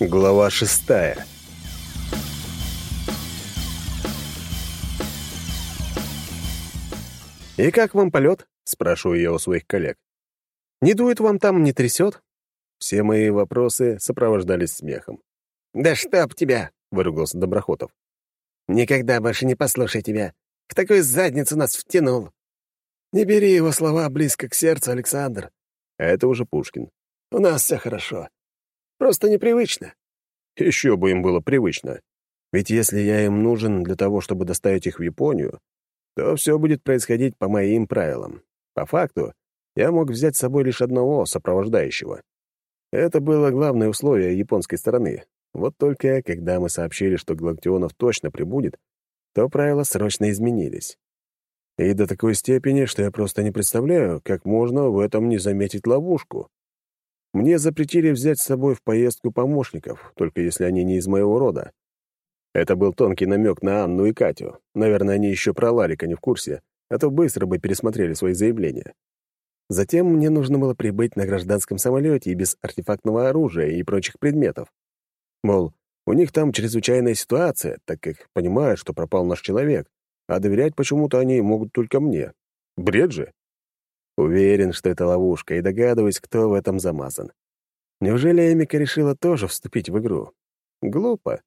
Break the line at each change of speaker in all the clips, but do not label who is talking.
Глава шестая. «И как вам полет?» — спрашиваю я у своих коллег. «Не дует вам там, не трясет?» Все мои вопросы сопровождались смехом.
«Да чтоб тебя!» — выругался Доброхотов. «Никогда больше не послушай тебя. В такую задницу нас втянул». «Не бери его слова близко к сердцу, Александр».
Это уже Пушкин.
«У нас все хорошо. Просто непривычно.
Еще бы им было привычно. Ведь если я им нужен для того, чтобы доставить их в Японию, то все будет происходить по моим правилам. По факту, я мог взять с собой лишь одного сопровождающего. Это было главное условие японской стороны. Вот только, когда мы сообщили, что Галактионов точно прибудет, то правила срочно изменились. И до такой степени, что я просто не представляю, как можно в этом не заметить ловушку. Мне запретили взять с собой в поездку помощников, только если они не из моего рода. Это был тонкий намек на Анну и Катю. Наверное, они еще про Ларика не в курсе, а то быстро бы пересмотрели свои заявления. Затем мне нужно было прибыть на гражданском самолете и без артефактного оружия и прочих предметов. Мол, у них там чрезвычайная ситуация, так как понимают, что пропал наш человек, а доверять почему-то они могут только мне. Бред же. Уверен, что это ловушка, и догадываюсь, кто в этом замазан. Неужели Эмика решила тоже вступить в игру? Глупо.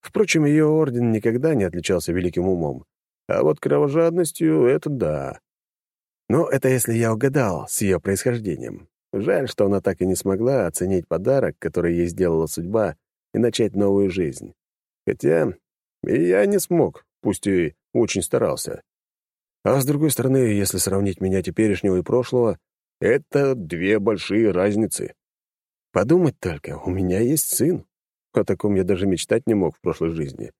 Впрочем, ее орден никогда не отличался великим умом. А вот кровожадностью — это да. Но это если я угадал с ее происхождением. Жаль, что она так и не смогла оценить подарок, который ей сделала судьба, и начать новую жизнь. Хотя и я не смог, пусть и очень старался. А с другой стороны, если сравнить меня теперешнего и прошлого, это две большие разницы. Подумать только, у меня есть сын. О таком я даже мечтать не мог в прошлой жизни.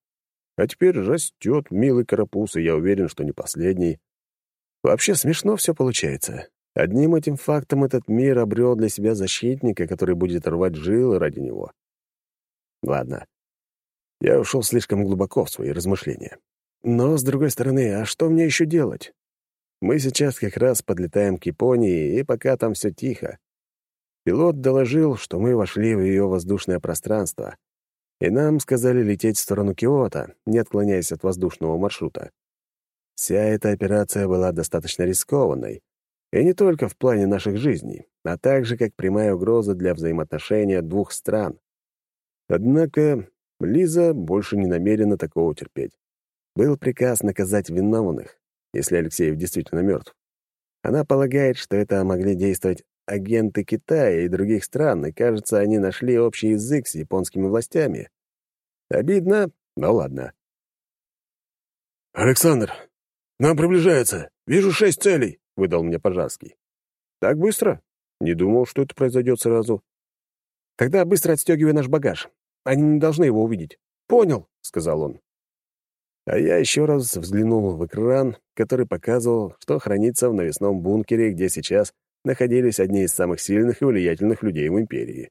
А теперь растет милый карапуз, и я уверен, что не последний. Вообще смешно все получается. Одним этим фактом этот мир обрел для себя защитника, который будет рвать жилы ради него. Ладно. Я ушел слишком глубоко в свои размышления. Но, с другой стороны, а что мне еще делать? Мы сейчас как раз подлетаем к Японии, и пока там все тихо. Пилот доложил, что мы вошли в ее воздушное пространство, и нам сказали лететь в сторону Киото, не отклоняясь от воздушного маршрута. Вся эта операция была достаточно рискованной, и не только в плане наших жизней, а также как прямая угроза для взаимоотношения двух стран. Однако Лиза больше не намерена такого терпеть. Был приказ наказать виновных, если Алексеев действительно мертв. Она полагает, что это могли действовать агенты Китая и других стран, и, кажется, они нашли общий язык с японскими властями. Обидно, но ладно.
«Александр, нам приближается. Вижу шесть целей», — выдал мне Пожарский.
«Так быстро? Не думал, что это произойдет сразу. Тогда быстро отстегивай наш багаж. Они не должны его увидеть».
«Понял», —
сказал он. А я еще раз взглянул в экран, который показывал, что хранится в навесном бункере, где сейчас находились одни из самых сильных и влиятельных людей в империи.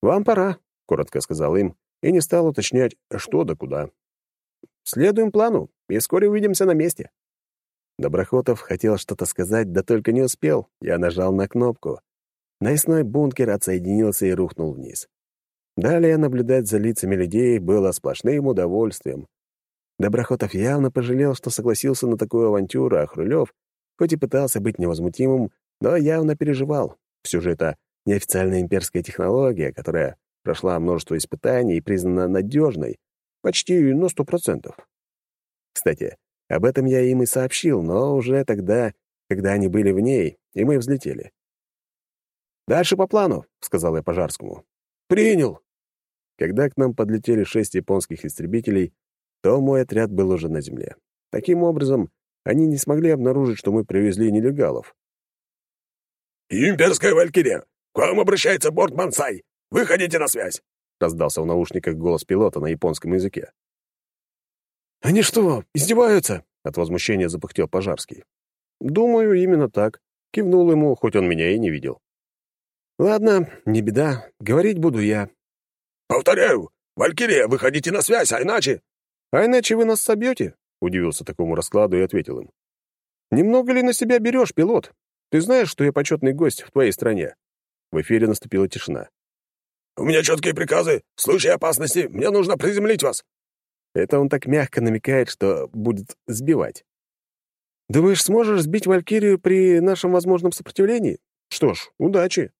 «Вам пора», — коротко сказал им, и не стал уточнять, что да куда. «Следуем плану, и вскоре увидимся на месте». Доброхотов хотел что-то сказать, да только не успел. Я нажал на кнопку. Навесной бункер отсоединился и рухнул вниз. Далее наблюдать за лицами людей было сплошным удовольствием. Доброхотов явно пожалел, что согласился на такую авантюру, а Хрулев, хоть и пытался быть невозмутимым, но явно переживал. Все же это неофициальная имперская технология, которая прошла множество испытаний и признана надежной, почти на сто процентов. Кстати, об этом я им и сообщил, но уже тогда, когда они были в ней, и мы взлетели. «Дальше по плану», — сказал я Пожарскому.
«Принял».
Когда к нам подлетели шесть японских истребителей, то мой отряд был уже на земле. Таким образом, они не смогли обнаружить, что мы привезли нелегалов.
«Имперская Валькирия! К вам обращается борт Мансай! Выходите на связь!» — раздался в наушниках голос пилота на японском языке.
«Они что, издеваются?» — от возмущения запыхтел Пожарский.
«Думаю, именно так». Кивнул ему, хоть он меня и не видел. «Ладно, не беда. Говорить буду я».
«Повторяю, Валькирия, выходите на связь, а иначе...»
«А иначе вы нас собьете?» — удивился такому раскладу и ответил им. «Немного ли на себя берешь, пилот? Ты знаешь, что я почетный гость в твоей стране?» В эфире наступила тишина.
У меня четкие приказы. В случае опасности мне нужно приземлить вас».
Это он так мягко намекает, что будет сбивать. «Думаешь, сможешь сбить Валькирию при нашем возможном сопротивлении? Что ж, удачи».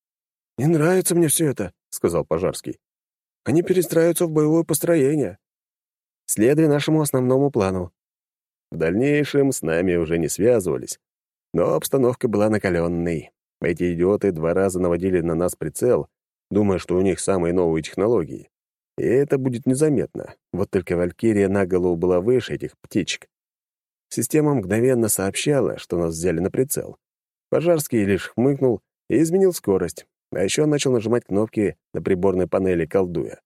«Не нравится мне все это», — сказал Пожарский. «Они перестраиваются в боевое построение. Следуй нашему основному плану». В дальнейшем с нами уже не связывались, но обстановка была накаленной. Эти идиоты два раза наводили на нас прицел, думая, что у них самые новые технологии. И это будет незаметно. Вот только Валькирия на голову была выше этих птичек. Система мгновенно сообщала, что нас взяли на прицел. Пожарский лишь хмыкнул и изменил скорость, а еще начал нажимать кнопки на приборной панели, колдуя.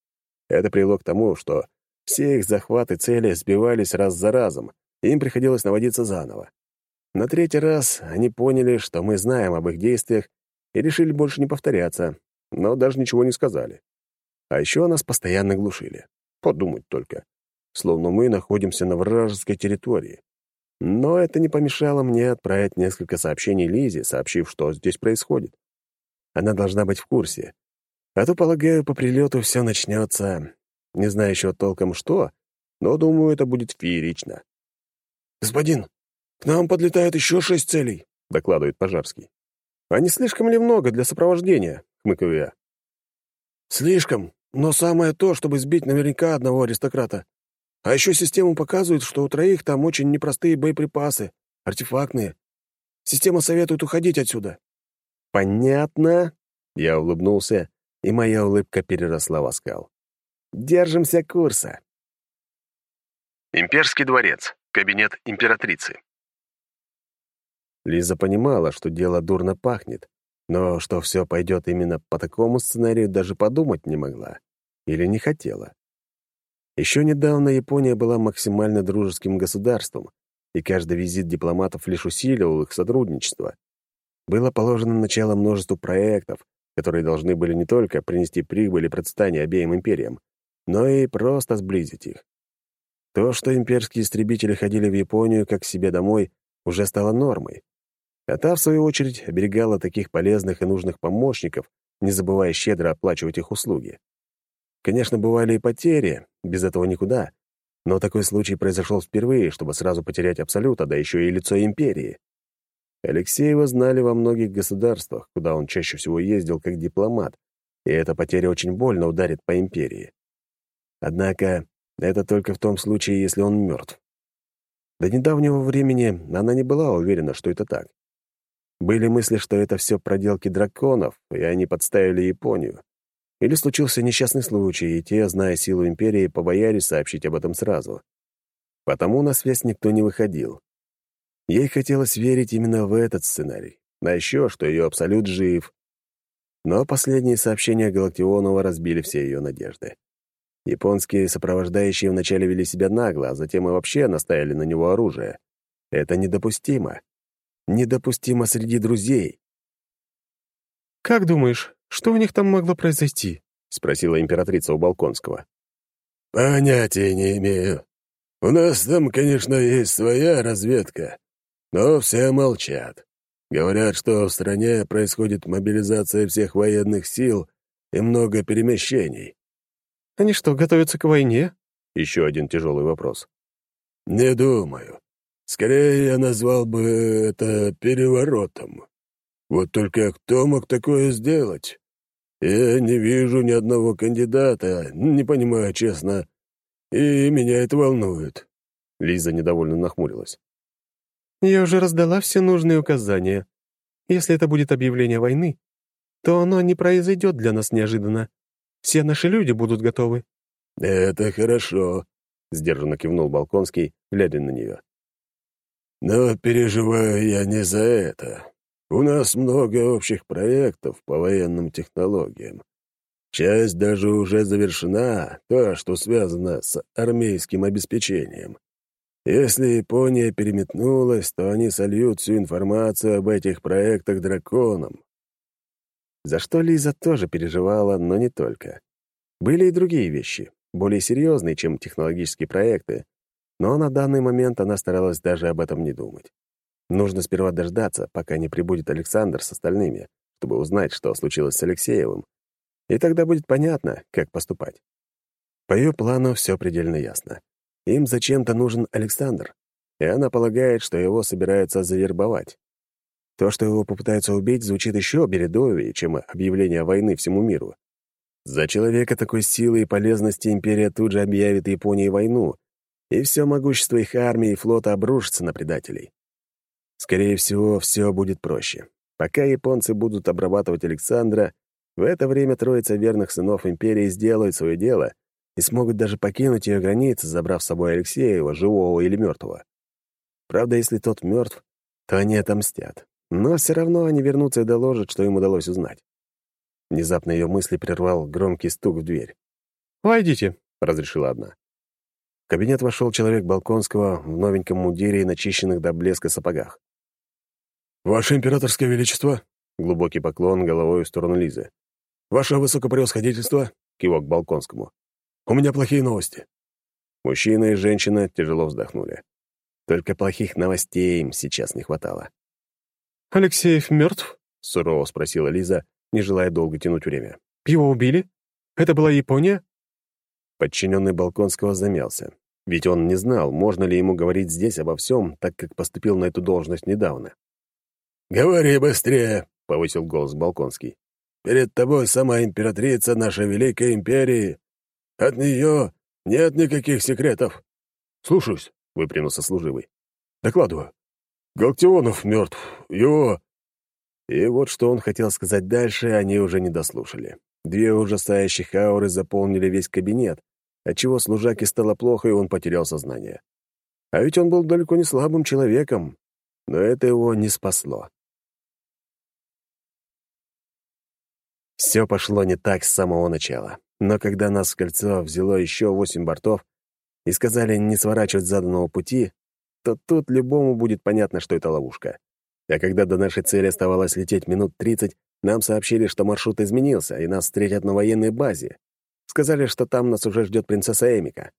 Это привело к тому, что все их захваты цели сбивались раз за разом, им приходилось наводиться заново. На третий раз они поняли, что мы знаем об их действиях, и решили больше не повторяться, но даже ничего не сказали. А еще нас постоянно глушили. Подумать только. Словно мы находимся на вражеской территории. Но это не помешало мне отправить несколько сообщений Лизе, сообщив, что здесь происходит. Она должна быть в курсе. А то, полагаю, по прилету все начнется. Не знаю еще толком что, но думаю, это будет феерично.
«Господин, к нам подлетает еще шесть целей», — докладывает Пожарский.
«А не слишком ли много для сопровождения?» — хмыкаю я.
«Слишком, но самое то, чтобы сбить наверняка одного аристократа. А еще система показывает, что у троих там очень непростые боеприпасы, артефактные. Система советует уходить отсюда».
«Понятно», — я улыбнулся, и моя улыбка переросла в оскал. «Держимся курса». Имперский дворец, кабинет императрицы. Лиза понимала, что дело дурно пахнет, но что все пойдет именно по такому сценарию, даже подумать не могла. Или не хотела. Еще недавно Япония была максимально дружеским государством, и каждый визит дипломатов лишь усиливал их сотрудничество. Было положено начало множеству проектов, которые должны были не только принести прибыль и процветание обеим империям, но и просто сблизить их. То, что имперские истребители ходили в Японию как к себе домой, уже стало нормой. А та, в свою очередь, оберегала таких полезных и нужных помощников, не забывая щедро оплачивать их услуги. Конечно, бывали и потери, без этого никуда, но такой случай произошел впервые, чтобы сразу потерять Абсолюта, да еще и лицо империи. Алексеева знали во многих государствах, куда он чаще всего ездил как дипломат, и эта потеря очень больно ударит по империи. Однако это только в том случае, если он мертв. До недавнего времени она не была уверена, что это так. Были мысли, что это все проделки драконов, и они подставили Японию. Или случился несчастный случай, и те, зная силу империи, побоялись сообщить об этом сразу. Потому на связь никто не выходил. Ей хотелось верить именно в этот сценарий, а еще, что ее абсолют жив. Но последние сообщения Галактионова разбили все ее надежды. Японские сопровождающие вначале вели себя нагло, а затем и вообще наставили на него оружие. Это недопустимо недопустимо среди друзей.
«Как думаешь, что у них там могло произойти?»
— спросила императрица у Балконского.
«Понятия не имею. У нас там, конечно, есть своя разведка, но все молчат. Говорят, что в стране происходит мобилизация всех военных сил и много перемещений».
«Они что, готовятся к войне?»
— еще один тяжелый вопрос.
«Не думаю. Скорее, я назвал бы это переворотом. Вот только кто мог такое сделать? Я не вижу ни одного кандидата, не понимаю, честно, и меня это волнует».
Лиза недовольно нахмурилась.
«Я уже раздала все нужные указания. Если это будет объявление войны, то оно не произойдет для нас неожиданно. Все наши люди будут готовы».
«Это хорошо», — сдержанно кивнул Балконский, глядя на нее. Но переживаю я не за это. У нас много общих проектов по военным технологиям. Часть даже уже завершена, то, что связано с армейским обеспечением. Если Япония переметнулась, то они сольют всю информацию об этих проектах драконам.
За что Лиза тоже переживала, но не только. Были и другие вещи, более серьезные, чем технологические проекты, но на данный момент она старалась даже об этом не думать. Нужно сперва дождаться, пока не прибудет Александр с остальными, чтобы узнать, что случилось с Алексеевым. И тогда будет понятно, как поступать. По ее плану все предельно ясно. Им зачем-то нужен Александр, и она полагает, что его собираются завербовать. То, что его попытаются убить, звучит еще бредовее, чем объявление войны всему миру. За человека такой силы и полезности империя тут же объявит Японии войну, и все могущество их армии и флота обрушится на предателей. Скорее всего, все будет проще. Пока японцы будут обрабатывать Александра, в это время троица верных сынов империи сделают свое дело и смогут даже покинуть ее границы, забрав с собой Алексеева, живого или мертвого. Правда, если тот мертв, то они отомстят. Но все равно они вернутся и доложат, что им удалось узнать. Внезапно ее мысли прервал громкий стук в дверь.
«Войдите», —
разрешила одна. В кабинет вошел человек Балконского в новеньком мундире и начищенных до блеска сапогах.
«Ваше императорское величество!» — глубокий поклон головой в сторону Лизы. «Ваше высокопревосходительство!» — кивок Балконскому. «У меня плохие новости».
Мужчина и женщина тяжело вздохнули. Только плохих новостей им сейчас не хватало.
«Алексеев мертв?»
— сурово спросила Лиза, не желая долго тянуть время.
«Его убили? Это была Япония?»
Подчиненный Балконского замялся. Ведь он не знал, можно ли ему говорить здесь обо всем, так как поступил на эту должность недавно.
«Говори быстрее», — повысил голос Балконский. «Перед тобой сама императрица нашей Великой Империи. От нее нет никаких секретов».
«Слушаюсь», — выпрямился служивый.
«Докладываю. Галактионов мертв. Его...»
И вот что он хотел сказать дальше, они уже не дослушали. Две ужасающих ауры заполнили весь кабинет, отчего служаке стало плохо, и он потерял сознание. А ведь он был далеко не слабым человеком, но это его не спасло. Все пошло не так с самого начала. Но когда нас в кольцо взяло еще восемь бортов и сказали не сворачивать заданного пути, то тут любому будет понятно, что это ловушка. А когда до нашей цели оставалось лететь минут тридцать, нам сообщили, что маршрут изменился, и нас встретят на военной базе. Сказали, что там нас уже ждет принцесса Эмика.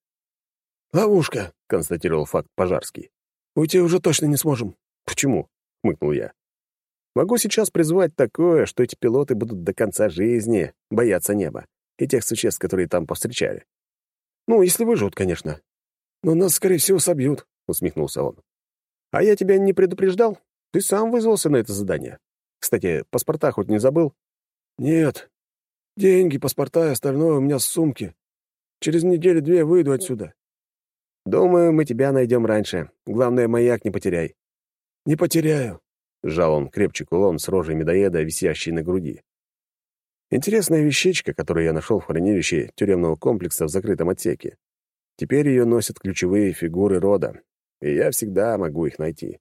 «Ловушка», —
констатировал факт Пожарский.
«Уйти уже точно не сможем».
«Почему?» — хмыкнул я. Могу сейчас призвать такое, что эти пилоты будут до конца жизни бояться неба и тех существ, которые там повстречали. Ну, если выживут, конечно.
Но нас, скорее всего, собьют, — усмехнулся он.
А я тебя не предупреждал? Ты сам вызвался на это задание. Кстати, паспорта хоть не забыл?
Нет. Деньги, паспорта и остальное у меня в сумке. Через неделю-две выйду отсюда.
Думаю, мы тебя найдем раньше. Главное, маяк не потеряй.
Не потеряю.
Сжал он крепче кулон с рожей медоеда, висящей на груди. Интересная вещичка, которую я нашел в хранилище тюремного комплекса в закрытом отсеке. Теперь ее носят ключевые фигуры рода, и я всегда могу их найти.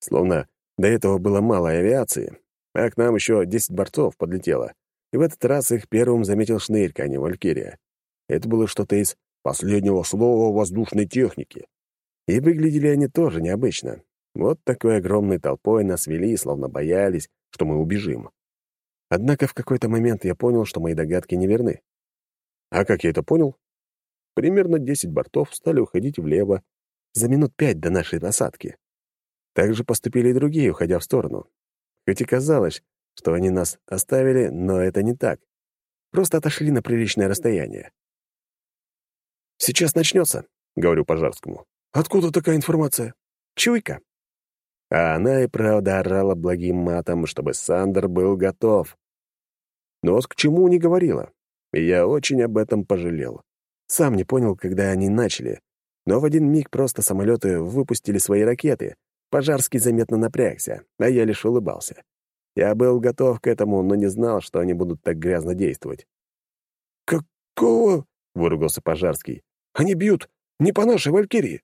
Словно до этого было мало авиации, а к нам еще 10 борцов подлетело, и в этот раз их первым заметил Шнырька, а не Валькирия. Это было что-то из последнего слова воздушной техники. И выглядели они тоже необычно, вот такой огромной толпой нас вели, словно боялись, что мы убежим. Однако в какой-то момент я понял, что мои догадки неверны. А как я это понял? Примерно 10 бортов стали уходить влево за минут пять до нашей посадки. Так же поступили и другие, уходя в сторону. Хоть и казалось, что они нас оставили, но это не так. Просто отошли на приличное расстояние. «Сейчас начнется», — говорю Пожарскому.
«Откуда такая информация?»
«Чуйка», а она и правда орала благим матом, чтобы Сандер был готов. Но к чему не говорила. И я очень об этом пожалел. Сам не понял, когда они начали. Но в один миг просто самолеты выпустили свои ракеты. Пожарский заметно напрягся, а я лишь улыбался. Я был готов к этому, но не знал, что они будут так грязно действовать.
«Какого?»
— выругался Пожарский.
«Они бьют не по нашей Валькирии».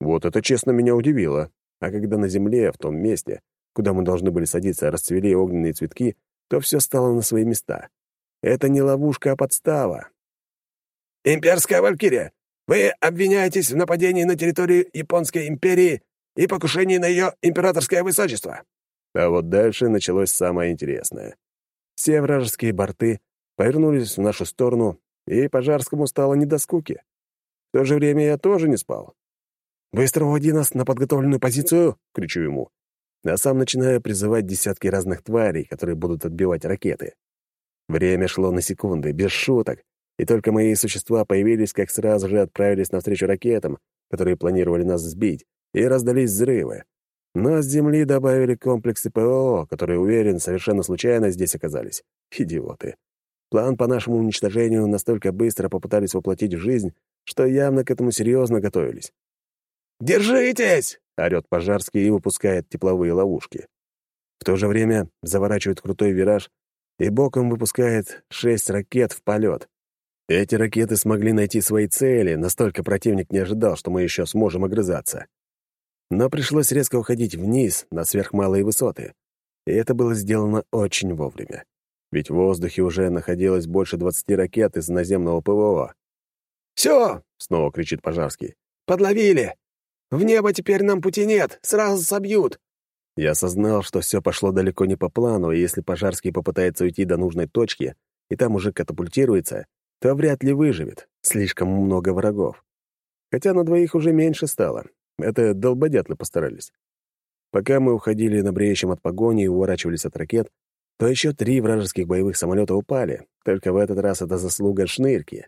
Вот это, честно, меня удивило. А когда на земле, в том месте, куда мы должны были садиться, расцвели огненные цветки, то все стало на свои места. Это не ловушка, а подстава.
«Имперская Валькирия, вы обвиняетесь в нападении на территорию Японской империи и покушении на ее императорское высочество».
А вот дальше началось самое интересное. Все вражеские борты повернулись в нашу сторону, и Пожарскому стало не до скуки. В то же время я тоже не спал. «Быстро уводи нас на подготовленную позицию!» — кричу ему. А сам начинаю призывать десятки разных тварей, которые будут отбивать ракеты. Время шло на секунды, без шуток, и только мои существа появились, как сразу же отправились навстречу ракетам, которые планировали нас сбить, и раздались взрывы. Но с Земли добавили комплексы ПО, которые, уверен, совершенно случайно здесь оказались. Идиоты. План по нашему уничтожению настолько быстро попытались воплотить в жизнь, что явно к этому серьезно готовились.
«Держитесь!»
— орёт Пожарский и выпускает тепловые ловушки. В то же время заворачивает крутой вираж и боком выпускает шесть ракет в полет. Эти ракеты смогли найти свои цели, настолько противник не ожидал, что мы еще сможем огрызаться. Но пришлось резко уходить вниз, на сверхмалые высоты. И это было сделано очень вовремя. Ведь в воздухе уже находилось больше двадцати ракет из наземного ПВО.
«Все!» — снова кричит Пожарский. «Подловили! В небо теперь нам пути нет, сразу собьют!»
Я осознал, что все пошло далеко не по плану, и если Пожарский попытается уйти до нужной точки, и там уже катапультируется, то вряд ли выживет. Слишком много врагов. Хотя на двоих уже меньше стало. Это долбодятлы постарались. Пока мы уходили на бреющем от погони и уворачивались от ракет, то еще три вражеских боевых самолета упали, только в этот раз это заслуга шнырки.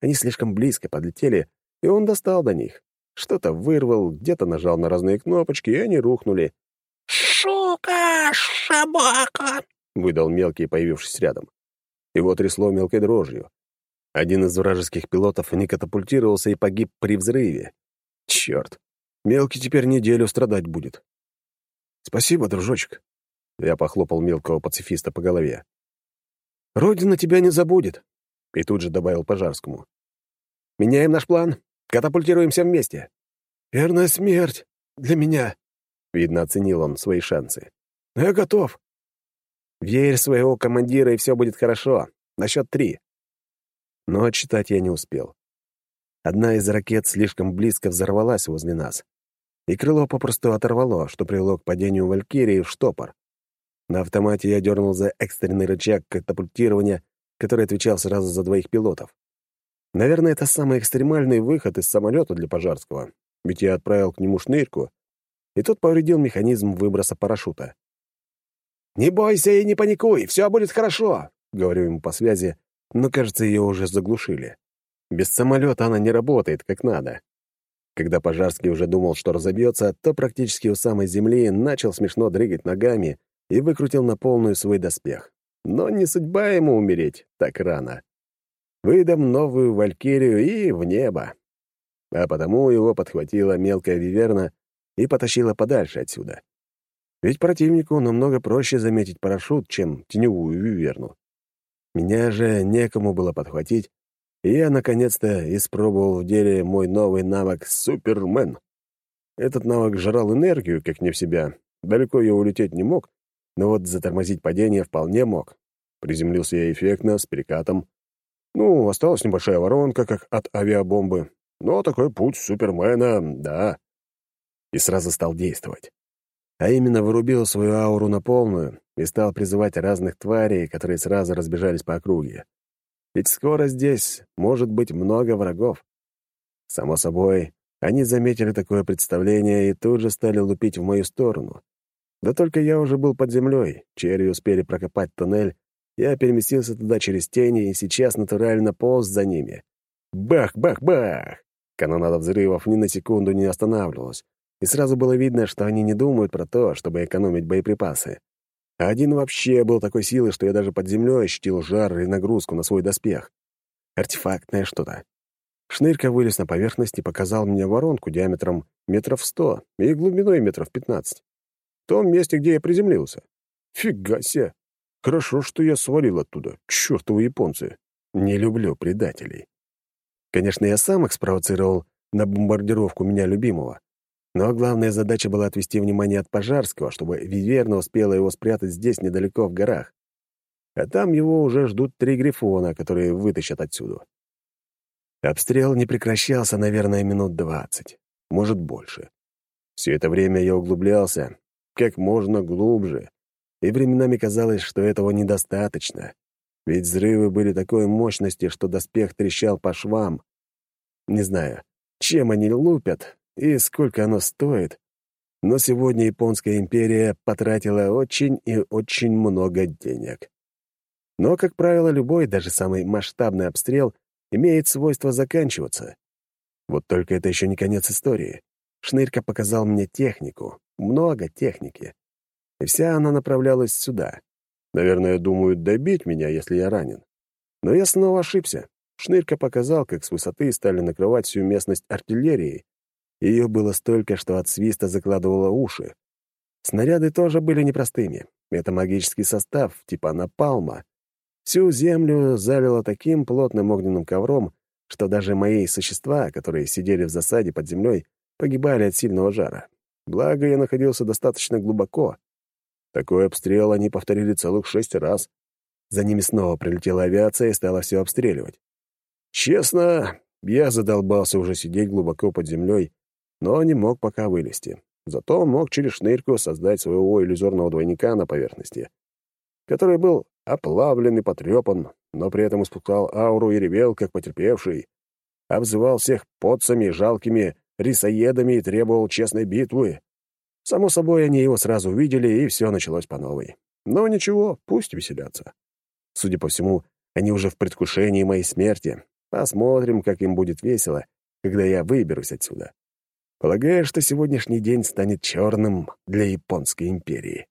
Они слишком близко подлетели, и он достал до них. Что-то вырвал, где-то нажал на разные кнопочки, и они рухнули.
«Шука, собака!»
— выдал мелкий, появившись рядом. Его трясло мелкой дрожью. Один из вражеских пилотов не катапультировался и погиб при взрыве. Черт, мелкий теперь неделю страдать будет. Спасибо, дружочек. Я похлопал мелкого пацифиста по голове. Родина тебя не забудет. И тут же добавил Пожарскому. Меняем наш план. Катапультируемся вместе. Верная смерть для меня. Видно, оценил он свои шансы. Я готов. Верь своего командира, и все будет хорошо. На счет три. Но отчитать я не успел. Одна из ракет слишком близко взорвалась возле нас, и крыло попросту оторвало, что привело к падению Валькирии в штопор. На автомате я дернул за экстренный рычаг катапультирования, который отвечал сразу за двоих пилотов. Наверное, это самый экстремальный выход из самолета для Пожарского, ведь я отправил к нему шнырьку, и тот повредил механизм выброса парашюта.
«Не бойся и не паникуй, все будет хорошо», — говорю ему по связи,
но, кажется, ее уже заглушили. Без самолета она не работает как надо. Когда Пожарский уже думал, что разобьется, то практически у самой земли начал смешно дрыгать ногами и выкрутил на полную свой доспех. Но не судьба ему умереть так рано. Выдам новую валькирию и в небо. А потому его подхватила мелкая виверна и потащила подальше отсюда. Ведь противнику намного проще заметить парашют, чем теневую виверну. Меня же некому было подхватить, и я наконец-то испробовал в деле мой новый навык «Супермен». Этот навык жрал энергию, как не в себя. Далеко я улететь не мог, но вот затормозить падение вполне мог. Приземлился я эффектно, с перекатом. Ну, осталась небольшая воронка, как от авиабомбы. Но такой путь Супермена, да. И сразу стал действовать. А именно вырубил свою ауру на полную и стал призывать разных тварей, которые сразу разбежались по округе. Ведь скоро здесь может быть много врагов. Само собой, они заметили такое представление и тут же стали лупить в мою сторону. Да только я уже был под землей, черви успели прокопать туннель, я переместился туда через тени и сейчас натурально полз за ними. Бах-бах-бах! Канонада взрывов ни на секунду не останавливалась, и сразу было видно, что они не думают про то, чтобы экономить боеприпасы. Один вообще был такой силы, что я даже под землей ощутил жар и нагрузку на свой доспех. Артефактное что-то. Шнырька вылез на поверхность и показал мне воронку диаметром метров сто и глубиной метров пятнадцать. В том месте, где я приземлился. Фига себе! Хорошо, что я свалил оттуда. Чёртовы японцы. Не люблю предателей. Конечно, я сам их спровоцировал на бомбардировку меня любимого. Но главная задача была отвести внимание от Пожарского, чтобы Виверна успела его спрятать здесь, недалеко в горах. А там его уже ждут три грифона, которые вытащат отсюда. Обстрел не прекращался, наверное, минут двадцать, может, больше. Все это время я углублялся как можно глубже, и временами казалось, что этого недостаточно, ведь взрывы были такой мощности, что доспех трещал по швам. Не знаю, чем они лупят, и сколько оно стоит. Но сегодня Японская империя потратила очень и очень много денег. Но, как правило, любой, даже самый масштабный обстрел имеет свойство заканчиваться. Вот только это еще не конец истории. Шнырька показал мне технику, много техники. И вся она направлялась сюда. Наверное, думают добить меня, если я ранен. Но я снова ошибся. Шнырька показал, как с высоты стали накрывать всю местность артиллерией. Ее было столько, что от свиста закладывало уши. Снаряды тоже были непростыми. Это магический состав, типа напалма. Всю землю залило таким плотным огненным ковром, что даже мои существа, которые сидели в засаде под землей, погибали от сильного жара. Благо, я находился достаточно глубоко. Такой обстрел они повторили целых шесть раз. За ними снова прилетела авиация и стала все обстреливать. Честно, я задолбался уже сидеть глубоко под землей, но не мог пока вылезти. Зато мог через шнырьку создать своего иллюзорного двойника на поверхности, который был оплавлен и потрепан, но при этом испускал ауру и ревел, как потерпевший, обзывал всех подцами, жалкими рисоедами и требовал честной битвы. Само собой, они его сразу увидели, и все началось по новой. Но ничего, пусть веселятся. Судя по всему, они уже в предвкушении моей смерти. Посмотрим, как им будет весело, когда я выберусь отсюда. Полагаю, что сегодняшний день станет черным для Японской империи.